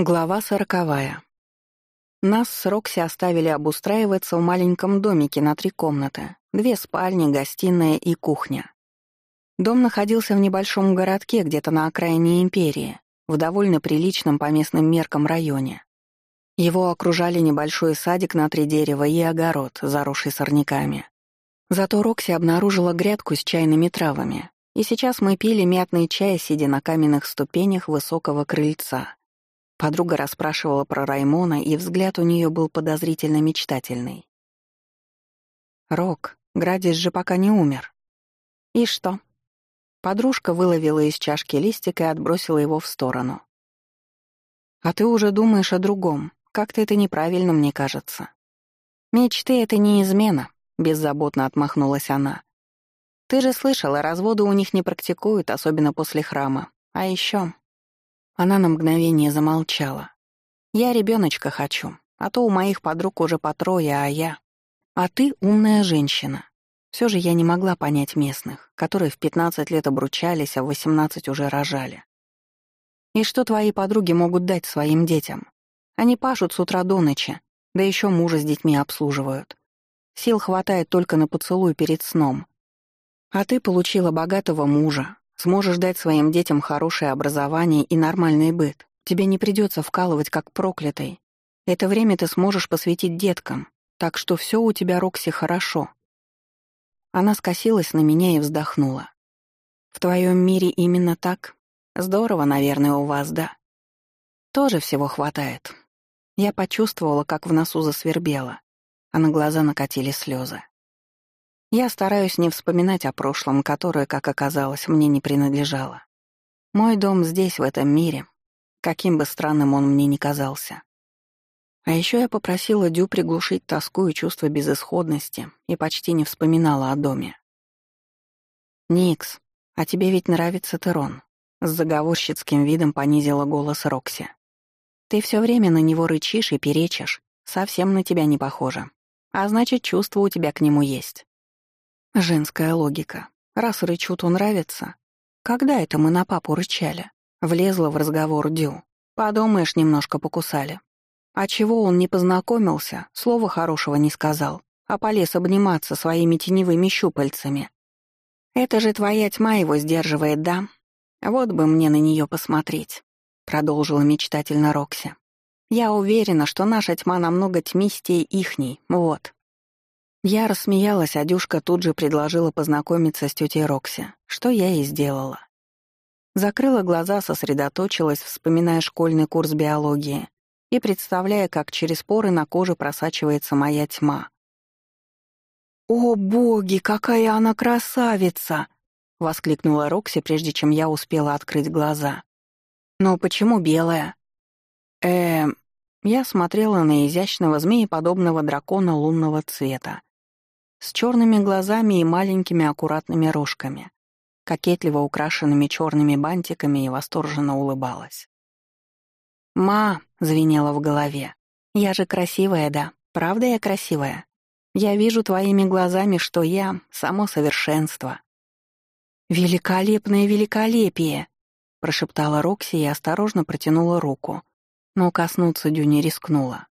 Глава сороковая. Нас с Рокси оставили обустраиваться в маленьком домике на три комнаты, две спальни, гостиная и кухня. Дом находился в небольшом городке где-то на окраине империи, в довольно приличном по местным меркам районе. Его окружали небольшой садик на три дерева и огород, заросший сорняками. Зато Рокси обнаружила грядку с чайными травами, и сейчас мы пили мятный чай, сидя на каменных ступенях высокого крыльца. Подруга расспрашивала про Раймона, и взгляд у нее был подозрительно мечтательный. «Рок, Градис же пока не умер». «И что?» Подружка выловила из чашки листик и отбросила его в сторону. «А ты уже думаешь о другом. Как-то это неправильно, мне кажется». «Мечты — это не измена», — беззаботно отмахнулась она. «Ты же слышала, разводы у них не практикуют, особенно после храма. А еще она на мгновение замолчала. «Я ребеночка хочу, а то у моих подруг уже по трое, а я... А ты умная женщина». Все же я не могла понять местных, которые в 15 лет обручались, а в 18 уже рожали. И что твои подруги могут дать своим детям? Они пашут с утра до ночи, да еще мужа с детьми обслуживают. Сил хватает только на поцелуй перед сном. А ты получила богатого мужа, Сможешь дать своим детям хорошее образование и нормальный быт. Тебе не придется вкалывать как проклятый. Это время ты сможешь посвятить деткам, так что все у тебя, Рокси, хорошо». Она скосилась на меня и вздохнула. «В твоем мире именно так? Здорово, наверное, у вас, да? Тоже всего хватает». Я почувствовала, как в носу засвербело, а на глаза накатили слезы. Я стараюсь не вспоминать о прошлом, которое, как оказалось, мне не принадлежало. Мой дом здесь, в этом мире, каким бы странным он мне ни казался. А еще я попросила Дю приглушить тоску и чувство безысходности и почти не вспоминала о доме. «Никс, а тебе ведь нравится Терон», — с заговорщицким видом понизила голос Рокси. «Ты все время на него рычишь и перечишь, совсем на тебя не похоже. А значит, чувство у тебя к нему есть». Женская логика. Раз рычу, нравится. Когда это мы на папу рычали? Влезла в разговор Дю. Подумаешь, немножко покусали. А чего он не познакомился, слова хорошего не сказал, а полез обниматься своими теневыми щупальцами. Это же твоя тьма его сдерживает, да? Вот бы мне на нее посмотреть, продолжила мечтательно Рокси. Я уверена, что наша тьма намного тьмистее ихней, вот. Я рассмеялась, а Дюшка тут же предложила познакомиться с тетей Рокси, что я и сделала. Закрыла глаза, сосредоточилась, вспоминая школьный курс биологии и представляя, как через поры на коже просачивается моя тьма. «О, боги, какая она красавица!» — воскликнула Рокси, прежде чем я успела открыть глаза. «Но почему белая?» «Эм...» Я смотрела на изящного змееподобного дракона лунного цвета, с черными глазами и маленькими аккуратными рожками, кокетливо украшенными черными бантиками и восторженно улыбалась. «Ма!» — звенела в голове. «Я же красивая, да? Правда я красивая? Я вижу твоими глазами, что я — само совершенство». «Великолепное великолепие!» — прошептала Рокси и осторожно протянула руку, но коснуться Дю не рискнула.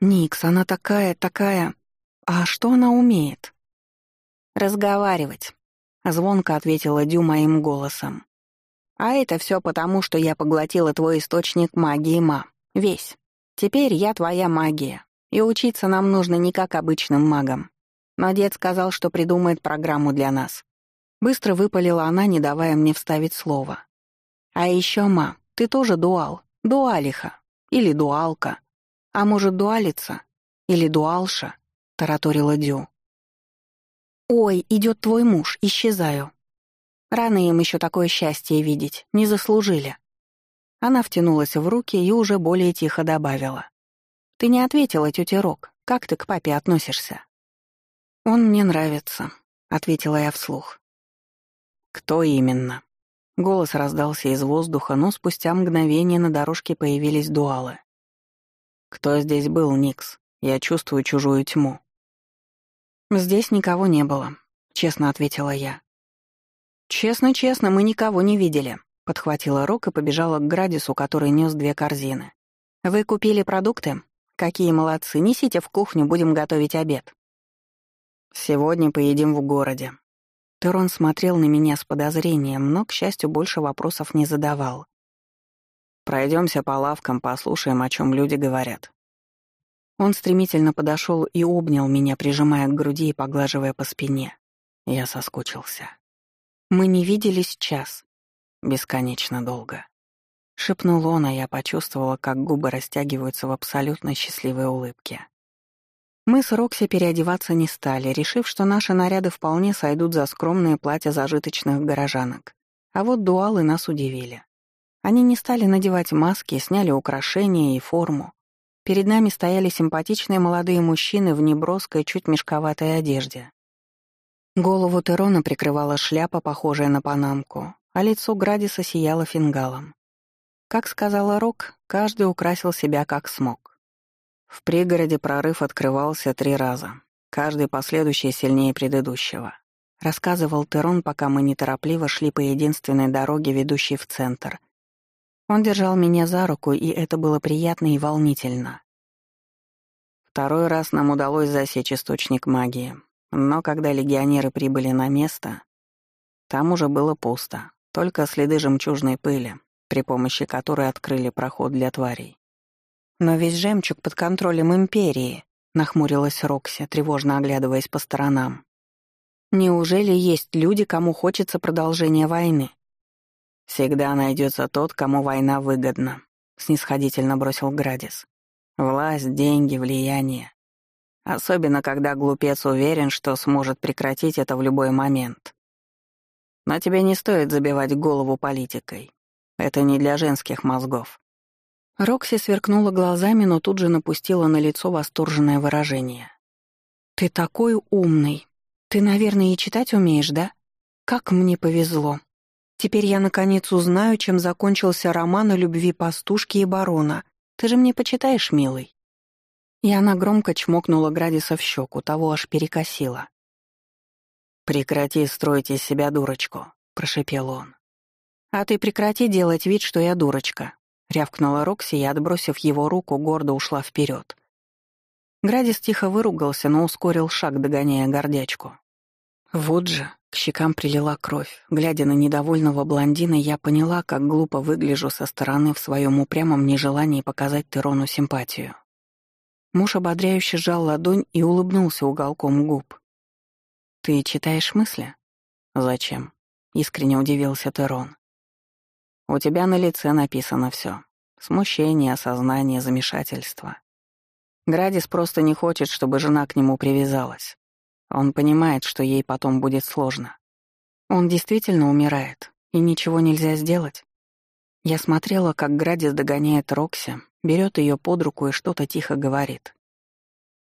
«Никс, она такая, такая...» «А что она умеет?» «Разговаривать», — звонко ответила Дю моим голосом. «А это все потому, что я поглотила твой источник магии, ма. Весь. Теперь я твоя магия. И учиться нам нужно не как обычным магам. Но дед сказал, что придумает программу для нас». Быстро выпалила она, не давая мне вставить слово. «А еще, ма, ты тоже дуал. Дуалиха. Или дуалка. А может, дуалица? Или дуалша?» — тараторила Дю. «Ой, идет твой муж, исчезаю. Рано им еще такое счастье видеть, не заслужили». Она втянулась в руки и уже более тихо добавила. «Ты не ответила, тетя Рок, как ты к папе относишься?» «Он мне нравится», — ответила я вслух. «Кто именно?» Голос раздался из воздуха, но спустя мгновение на дорожке появились дуалы. «Кто здесь был, Никс? Я чувствую чужую тьму». «Здесь никого не было», — честно ответила я. «Честно-честно, мы никого не видели», — подхватила Рок и побежала к Градису, который нес две корзины. «Вы купили продукты? Какие молодцы, несите в кухню, будем готовить обед». «Сегодня поедим в городе». Терон смотрел на меня с подозрением, но, к счастью, больше вопросов не задавал. Пройдемся по лавкам, послушаем, о чем люди говорят. Он стремительно подошел и обнял меня, прижимая к груди и поглаживая по спине. Я соскучился. Мы не виделись час. Бесконечно долго. Шепнул он, а я почувствовала, как губы растягиваются в абсолютно счастливой улыбке. Мы с Рокси переодеваться не стали, решив, что наши наряды вполне сойдут за скромные платья зажиточных горожанок. А вот дуалы нас удивили. Они не стали надевать маски, сняли украшения и форму. Перед нами стояли симпатичные молодые мужчины в неброской, чуть мешковатой одежде. Голову Терона прикрывала шляпа, похожая на панамку, а лицо Градиса сияло фингалом. Как сказала Рок, каждый украсил себя как смог. В пригороде прорыв открывался три раза, каждый последующий сильнее предыдущего. Рассказывал Терон, пока мы неторопливо шли по единственной дороге, ведущей в центр — он держал меня за руку, и это было приятно и волнительно. Второй раз нам удалось засечь источник магии, но когда легионеры прибыли на место, там уже было пусто, только следы жемчужной пыли, при помощи которой открыли проход для тварей. «Но весь жемчуг под контролем Империи», — нахмурилась Рокси, тревожно оглядываясь по сторонам. «Неужели есть люди, кому хочется продолжения войны?» «Всегда найдется тот, кому война выгодна», — снисходительно бросил Градис. «Власть, деньги, влияние. Особенно, когда глупец уверен, что сможет прекратить это в любой момент. Но тебе не стоит забивать голову политикой. Это не для женских мозгов». Рокси сверкнула глазами, но тут же напустила на лицо восторженное выражение. «Ты такой умный. Ты, наверное, и читать умеешь, да? Как мне повезло. Теперь я наконец узнаю, чем закончился роман о любви пастушки и барона. Ты же мне почитаешь, милый?» И она громко чмокнула Градиса в щеку, того аж перекосила. «Прекрати строить из себя дурочку», — прошепел он. «А ты прекрати делать вид, что я дурочка», — рявкнула Рокси и, отбросив его руку, гордо ушла вперед. Градис тихо выругался, но ускорил шаг, догоняя гордячку. Вот же, к щекам прилила кровь. Глядя на недовольного блондина, я поняла, как глупо выгляжу со стороны в своем упрямом нежелании показать Терону симпатию. Муж ободряюще сжал ладонь и улыбнулся уголком губ. «Ты читаешь мысли?» «Зачем?» — искренне удивился Терон. «У тебя на лице написано все: Смущение, осознание, замешательство. Градис просто не хочет, чтобы жена к нему привязалась. Он понимает, что ей потом будет сложно. Он действительно умирает, и ничего нельзя сделать. Я смотрела, как Градис догоняет Рокси, берет ее под руку и что-то тихо говорит.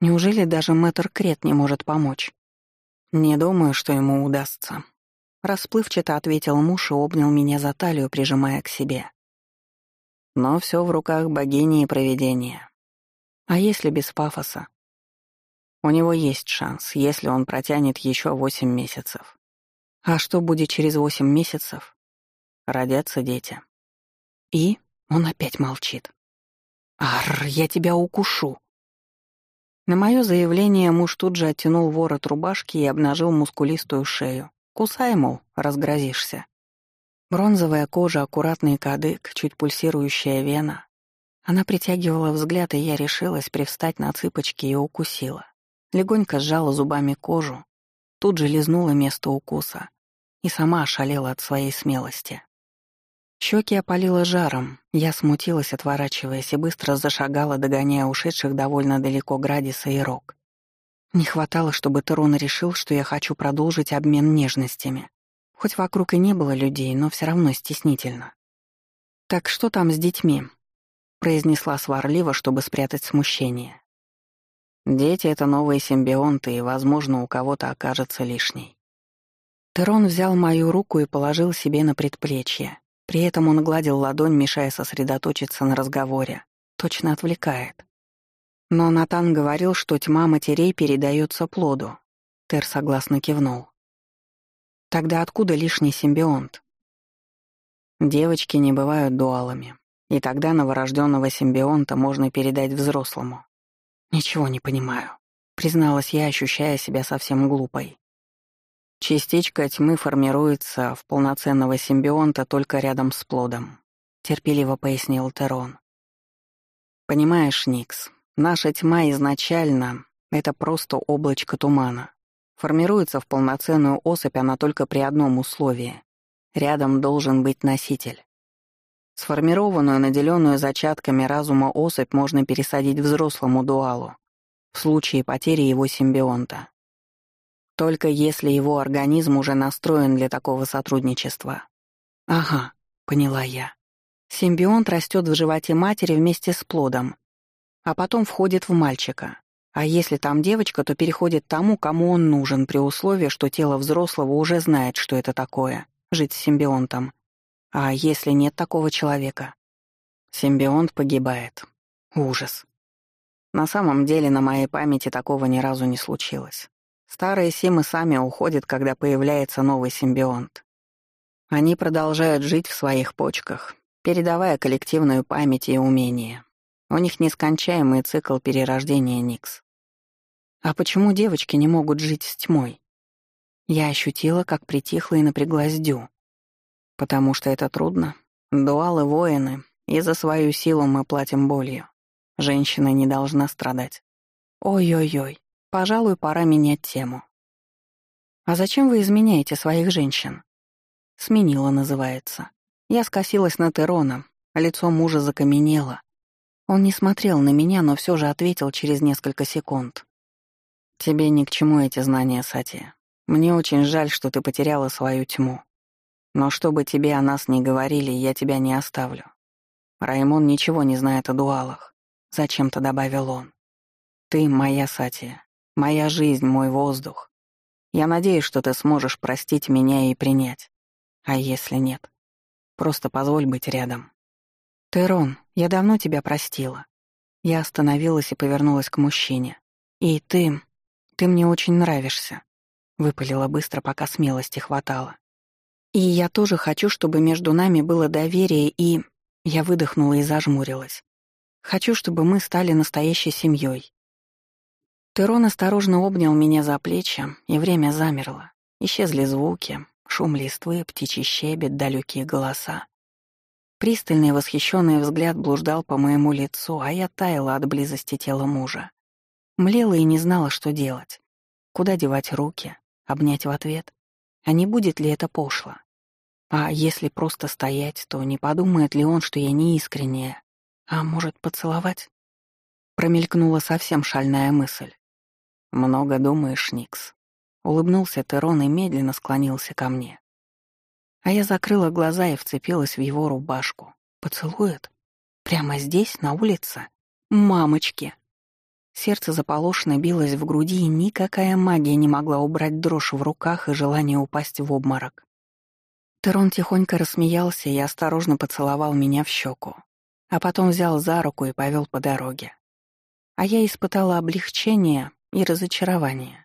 Неужели даже мэтр Крет не может помочь? Не думаю, что ему удастся. Расплывчато ответил муж и обнял меня за талию, прижимая к себе. Но все в руках богини и провидения. А если без пафоса? У него есть шанс, если он протянет еще восемь месяцев. А что будет через восемь месяцев? Родятся дети. И он опять молчит. «Арр, я тебя укушу!» На мое заявление муж тут же оттянул ворот рубашки и обнажил мускулистую шею. «Кусай, мол, разгрозишься». Бронзовая кожа, аккуратный кадык, чуть пульсирующая вена. Она притягивала взгляд, и я решилась привстать на цыпочки и укусила. Легонько сжала зубами кожу, тут же лизнула место укуса и сама ошалела от своей смелости. Щеки опалило жаром, я смутилась, отворачиваясь, и быстро зашагала, догоняя ушедших довольно далеко Градиса и Рок. Не хватало, чтобы Терон решил, что я хочу продолжить обмен нежностями. Хоть вокруг и не было людей, но все равно стеснительно. «Так что там с детьми?» — произнесла сварливо, чтобы спрятать смущение. Дети — это новые симбионты, и, возможно, у кого-то окажется лишней. Терон взял мою руку и положил себе на предплечье. При этом он гладил ладонь, мешая сосредоточиться на разговоре. Точно отвлекает. Но Натан говорил, что тьма матерей передается плоду. Тер согласно кивнул. Тогда откуда лишний симбионт? Девочки не бывают дуалами, и тогда новорожденного симбионта можно передать взрослому. Ничего не понимаю, призналась я, ощущая себя совсем глупой. Частичка тьмы формируется в полноценного симбионта только рядом с плодом, терпеливо пояснил Терон. Понимаешь, Никс, наша тьма изначально — это просто облачко тумана. Формируется в полноценную особь она только при одном условии. Рядом должен быть носитель. Сформированную, наделенную зачатками разума особь можно пересадить взрослому дуалу в случае потери его симбионта. Только если его организм уже настроен для такого сотрудничества. Ага, поняла я. Симбионт растет в животе матери вместе с плодом, а потом входит в мальчика. А если там девочка, то переходит тому, кому он нужен, при условии, что тело взрослого уже знает, что это такое — жить с симбионтом, а если нет такого человека? Симбионт погибает. Ужас. На самом деле на моей памяти такого ни разу не случилось. Старые симы сами уходят, когда появляется новый симбионт. Они продолжают жить в своих почках, передавая коллективную память и умения. У них нескончаемый цикл перерождения Никс. А почему девочки не могут жить с тьмой? Я ощутила, как притихла и напряглась Дю. Потому что это трудно. Дуалы — воины, и за свою силу мы платим болью. Женщина не должна страдать. Ой-ой-ой, пожалуй, пора менять тему. «А зачем вы изменяете своих женщин?» «Сменила» называется. Я скосилась на Терона, лицо мужа закаменело. Он не смотрел на меня, но все же ответил через несколько секунд. «Тебе ни к чему эти знания, Сатия. Мне очень жаль, что ты потеряла свою тьму. Но чтобы тебе о нас не говорили, я тебя не оставлю. Раймон ничего не знает о дуалах. Зачем-то добавил он. Ты моя Сатия, моя жизнь, мой воздух. Я надеюсь, что ты сможешь простить меня и принять. А если нет, просто позволь быть рядом. Терон, я давно тебя простила. Я остановилась и повернулась к мужчине. И ты, ты мне очень нравишься. Выпалила быстро, пока смелости хватало. И я тоже хочу, чтобы между нами было доверие и... Я выдохнула и зажмурилась. Хочу, чтобы мы стали настоящей семьей. Терон осторожно обнял меня за плечи, и время замерло. Исчезли звуки, шум листвы, птичий щебет, далекие голоса. Пристальный восхищенный взгляд блуждал по моему лицу, а я таяла от близости тела мужа. Млела и не знала, что делать. Куда девать руки, обнять в ответ? А не будет ли это пошло? А если просто стоять, то не подумает ли он, что я не искренняя? А может, поцеловать? Промелькнула совсем шальная мысль. «Много думаешь, Никс?» Улыбнулся Терон и медленно склонился ко мне. А я закрыла глаза и вцепилась в его рубашку. Поцелует? Прямо здесь, на улице? Мамочки! Сердце заполошно билось в груди, и никакая магия не могла убрать дрожь в руках и желание упасть в обморок. Терон тихонько рассмеялся и осторожно поцеловал меня в щеку, а потом взял за руку и повел по дороге. А я испытала облегчение и разочарование.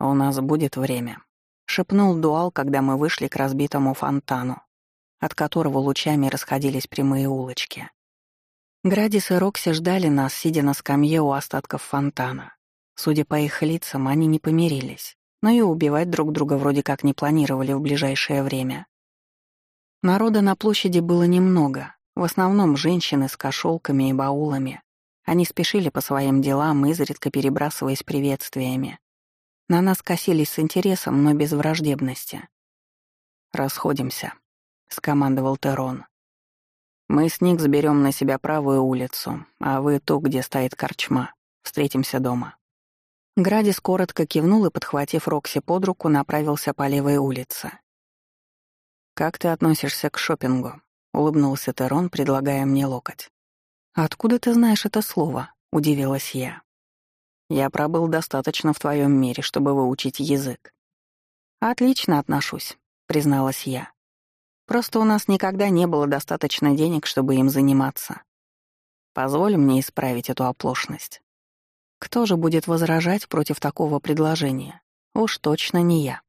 «У нас будет время», — шепнул Дуал, когда мы вышли к разбитому фонтану, от которого лучами расходились прямые улочки. Градис и Рокси ждали нас, сидя на скамье у остатков фонтана. Судя по их лицам, они не помирились, но и убивать друг друга вроде как не планировали в ближайшее время. Народа на площади было немного, в основном женщины с кошелками и баулами. Они спешили по своим делам, изредка перебрасываясь приветствиями. На нас косились с интересом, но без враждебности. «Расходимся», — скомандовал Терон. Мы с Ник заберем на себя правую улицу, а вы ту, где стоит корчма. Встретимся дома». Градис коротко кивнул и, подхватив Рокси под руку, направился по левой улице. «Как ты относишься к шопингу? улыбнулся Терон, предлагая мне локоть. «Откуда ты знаешь это слово?» — удивилась я. «Я пробыл достаточно в твоем мире, чтобы выучить язык». «Отлично отношусь», — призналась я. Просто у нас никогда не было достаточно денег, чтобы им заниматься. Позволь мне исправить эту оплошность. Кто же будет возражать против такого предложения? Уж точно не я.